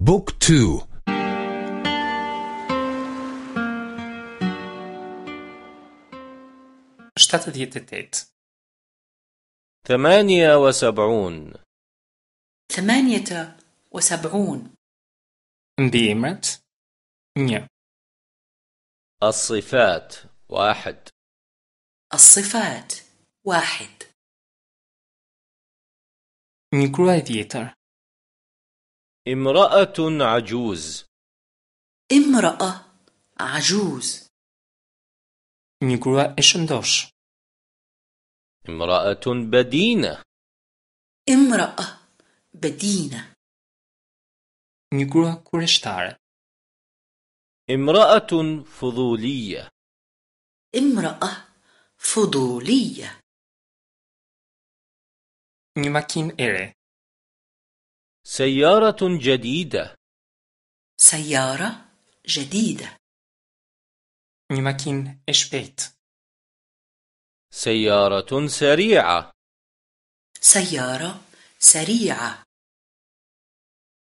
بوك تو. شتاتديتتيت. ثمانية وسبعون. ثمانية وسبعون. مبيمت ني الصفات واحد. الصفات واحد. Një grua e vjetër. امرأة عجوز. امرأة عجوز. Një grua e shëndoshë امرأة بدينة. امرأة بدينة. Një grua kureshtare امرأة فضولية. امرأة فضولية. نيماكين إيري سيارة جديدة. سيارة جديدة. نيماكين إشبيت. سيارة سريعة. سيارة سريعة.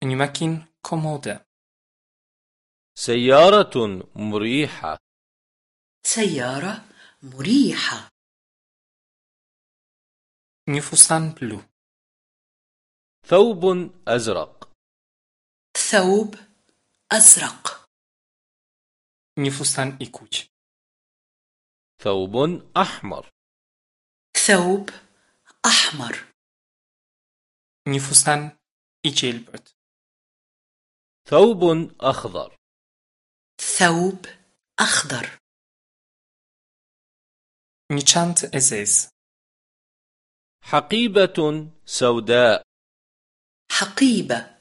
نيماكين كومودة. سيارة مريحة. سيارة مريحة. نيفوسان بلو. ثوب أزرق. ثوب أزرق. نيفوسان إيكوج. ثوب أحمر. ثوب أحمر. نيفوسان إيجيلبرت ثوب أخضر. ثوب أخضر. نيشانت إزيز. حقيبة سوداء. حقيبة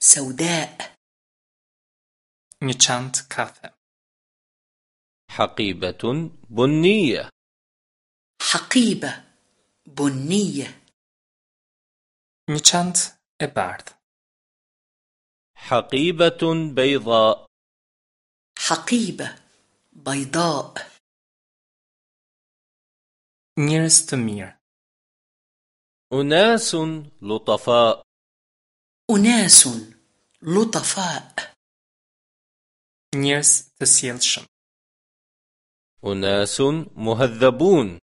سوداء. نيشانت كافة حقيبة بنية. حقيبة بنية. Një çantë e bardhë. حقيبة بيضاء. حقيبة بيضاء. Njerëz të mirë أناس لطفاء. أناس لطفاء. Njerëz të sjellshëm. أناس مهذبون.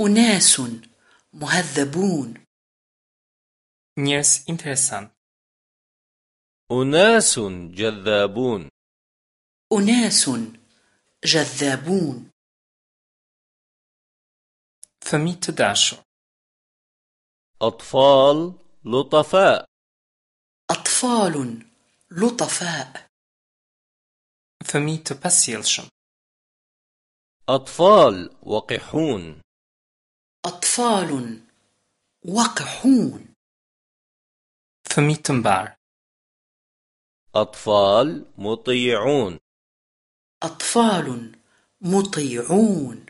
أناس مهذبون. نيرس إنترسانت أناس جذابون. أناس جذابون. فميت داشو أطفال لطفاء. أطفال لطفاء. فميت باسيلشم أطفال وقحون. أطفال وقحون. مبار أطفال مطيعون. أطفال مطيعون.